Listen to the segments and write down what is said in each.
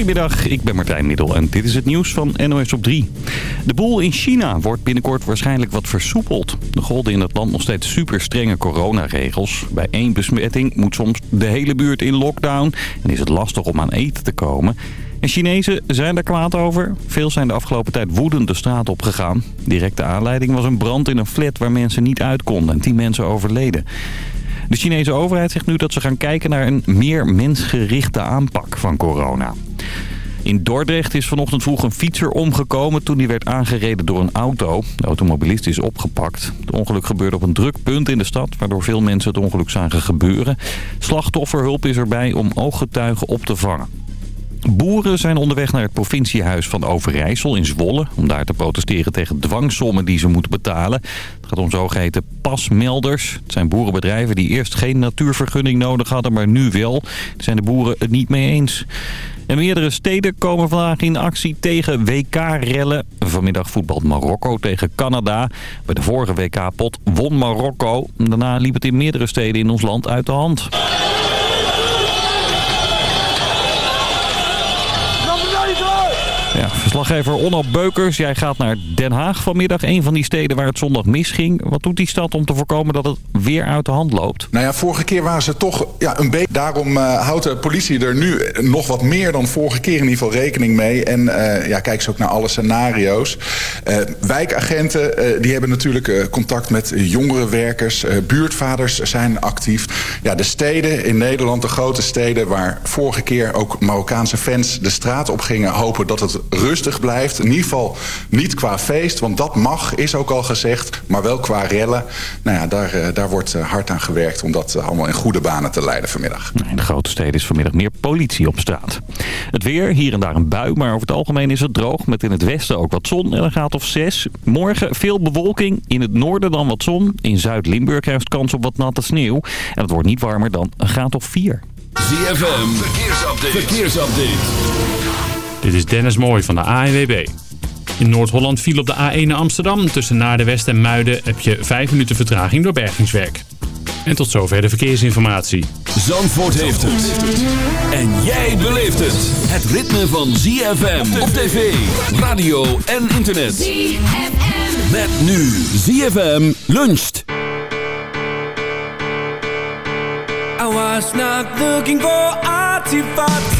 Goedemiddag, ik ben Martijn Middel en dit is het nieuws van NOS op 3. De boel in China wordt binnenkort waarschijnlijk wat versoepeld. Er golden in het land nog steeds super strenge coronaregels. Bij één besmetting moet soms de hele buurt in lockdown en is het lastig om aan eten te komen. En Chinezen zijn er kwaad over. Veel zijn de afgelopen tijd woedend de straat op gegaan. Directe aanleiding was een brand in een flat waar mensen niet uit konden en tien mensen overleden. De Chinese overheid zegt nu dat ze gaan kijken naar een meer mensgerichte aanpak van corona. In Dordrecht is vanochtend vroeg een fietser omgekomen toen hij werd aangereden door een auto. De automobilist is opgepakt. Het ongeluk gebeurde op een druk punt in de stad, waardoor veel mensen het ongeluk zagen gebeuren. Slachtofferhulp is erbij om ooggetuigen op te vangen. Boeren zijn onderweg naar het provinciehuis van Overijssel in Zwolle... om daar te protesteren tegen dwangsommen die ze moeten betalen. Gaat om zogeheten pasmelders. Het zijn boerenbedrijven die eerst geen natuurvergunning nodig hadden, maar nu wel. Daar zijn de boeren het niet mee eens. En meerdere steden komen vandaag in actie tegen WK-rellen. Vanmiddag voetbalt Marokko tegen Canada. Bij de vorige WK-pot won Marokko. Daarna liep het in meerdere steden in ons land uit de hand. Verslaggever Onno Beukers, jij gaat naar Den Haag vanmiddag. Een van die steden waar het zondag misging. Wat doet die stad om te voorkomen dat het weer uit de hand loopt? Nou ja, vorige keer waren ze toch ja, een beetje... Daarom uh, houdt de politie er nu nog wat meer dan vorige keer in ieder geval rekening mee. En uh, ja, kijk ze ook naar alle scenario's. Uh, wijkagenten die hebben natuurlijk contact met jongerenwerkers. buurtvaders zijn actief. Ja, de steden in Nederland, de grote steden... waar vorige keer ook Marokkaanse fans de straat op gingen... hopen dat het rustig blijft. In ieder geval niet qua feest, want dat mag, is ook al gezegd. Maar wel qua rellen. Nou ja, daar, uh, daar wordt uh, hard aan gewerkt om dat uh, allemaal in goede banen te leiden vanmiddag. In de grote steden is vanmiddag meer politie op straat. Het weer, hier en daar een bui, maar over het algemeen is het droog. Met in het westen ook wat zon en een graad of 6. Morgen veel bewolking, in het noorden dan wat zon. In Zuid-Limburg heeft kans op wat natte sneeuw. En het wordt niet warmer dan een graad of 4. ZFM, verkeersupdate. verkeersupdate. Dit is Dennis Mooij van de ANWB. In Noord-Holland viel op de A1 naar Amsterdam. Tussen Naarden-West en Muiden heb je 5 minuten vertraging door bergingswerk. En tot zover de verkeersinformatie. Zandvoort heeft het. En jij beleeft het. Het ritme van ZFM op tv, radio en internet. ZFM. Met nu ZFM luncht. I was not looking for artifacts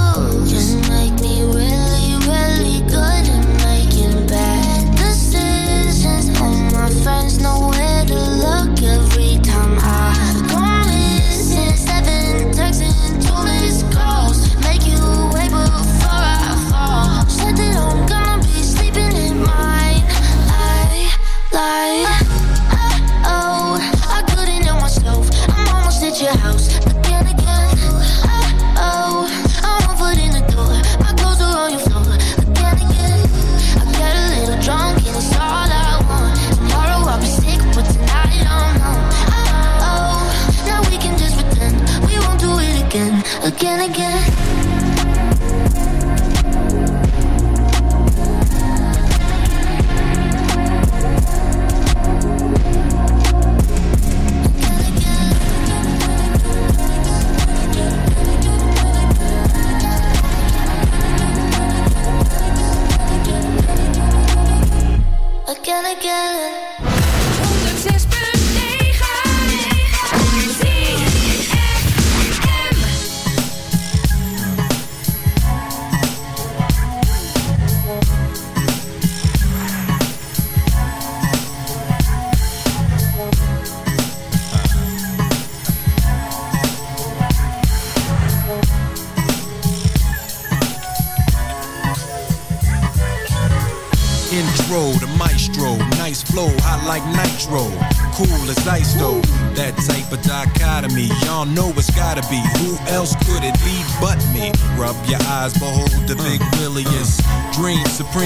again, again.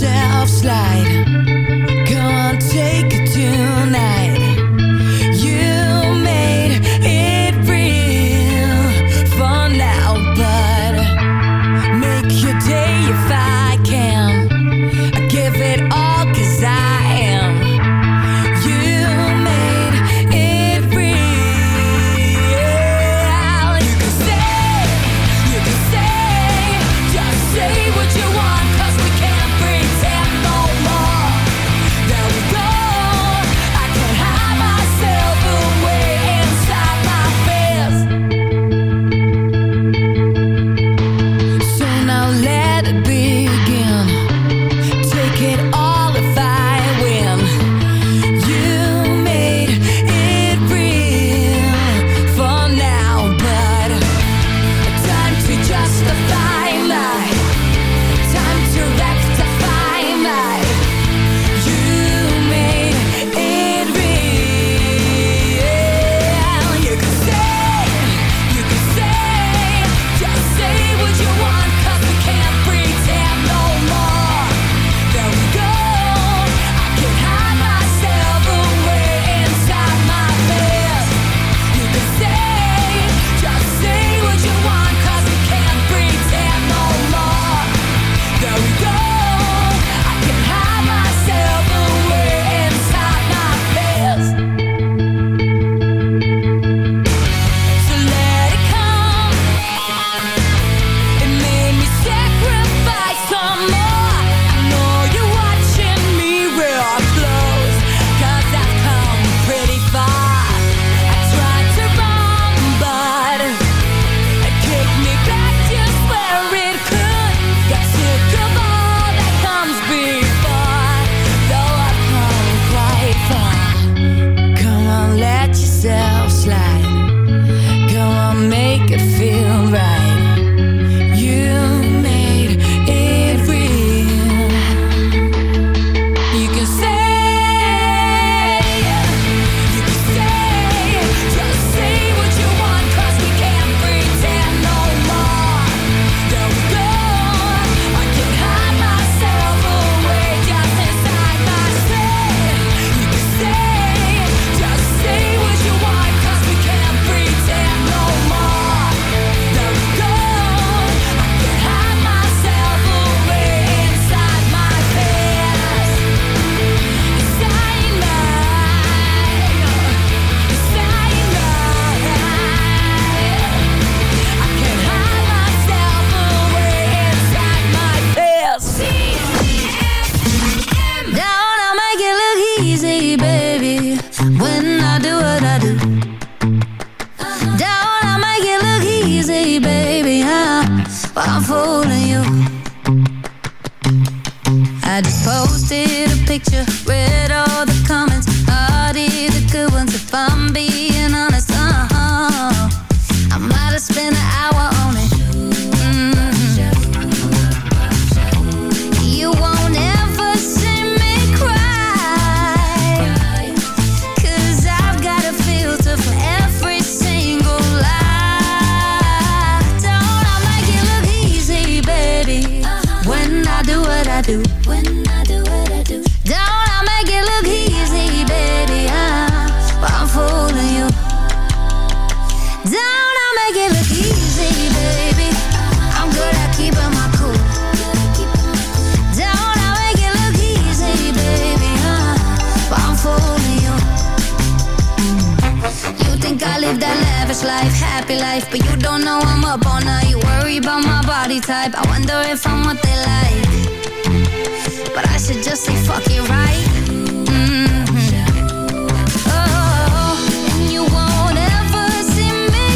Self slide. do. When I do what I do. Don't I make it look easy, baby? I'm, I'm fooling you. Don't I make it look easy, baby? I'm good at keeping my cool. Don't I make it look easy, baby? I'm, I'm fooling you. You think I live that lavish life, happy life, but you don't know I'm up all night. You worry about my body type. I wonder if I'm what they like. But I should just say fuck it, right? Mm-hmm. Oh, and you won't ever see me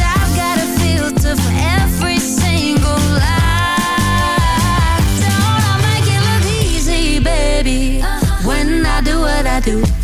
I've got a filter for every single lie. Don't I make it look easy, baby? Uh-huh. When I do what I do.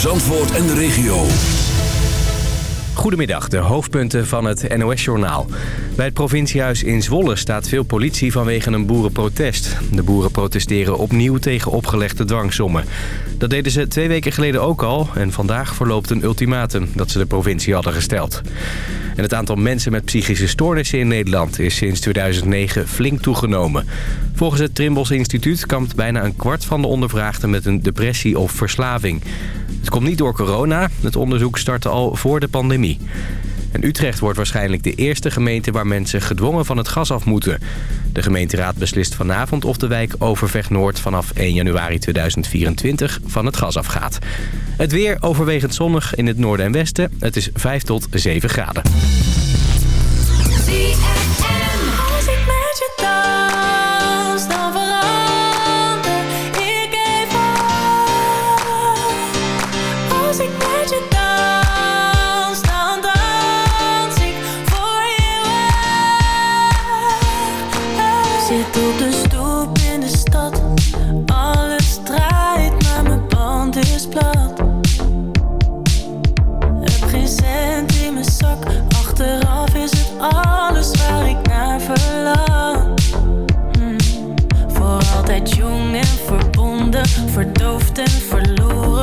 Zandvoort en de regio. Goedemiddag, de hoofdpunten van het NOS-journaal. Bij het provinciehuis in Zwolle staat veel politie vanwege een boerenprotest. De boeren protesteren opnieuw tegen opgelegde dwangsommen. Dat deden ze twee weken geleden ook al en vandaag verloopt een ultimatum dat ze de provincie hadden gesteld. En het aantal mensen met psychische stoornissen in Nederland is sinds 2009 flink toegenomen. Volgens het Trimbos Instituut kampt bijna een kwart van de ondervraagden met een depressie of verslaving. Het komt niet door corona, het onderzoek startte al voor de pandemie. En Utrecht wordt waarschijnlijk de eerste gemeente waar mensen gedwongen van het gas af moeten. De gemeenteraad beslist vanavond of de wijk Overvecht Noord vanaf 1 januari 2024 van het gas afgaat. Het weer overwegend zonnig in het noorden en westen. Het is 5 tot 7 graden.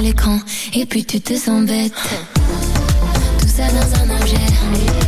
l'écran et puis tu te sens bête. Tout ça dans un objet.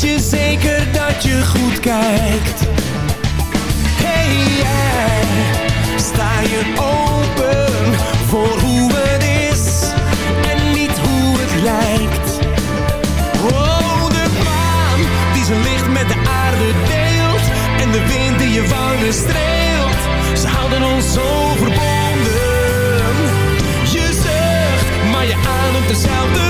Je zeker dat je goed kijkt. Hey jij, sta je open voor hoe het is en niet hoe het lijkt. Oh, de maan die zijn licht met de aarde deelt en de wind die je wangen streelt. Ze houden ons zo verbonden. Je zucht, maar je ademt dezelfde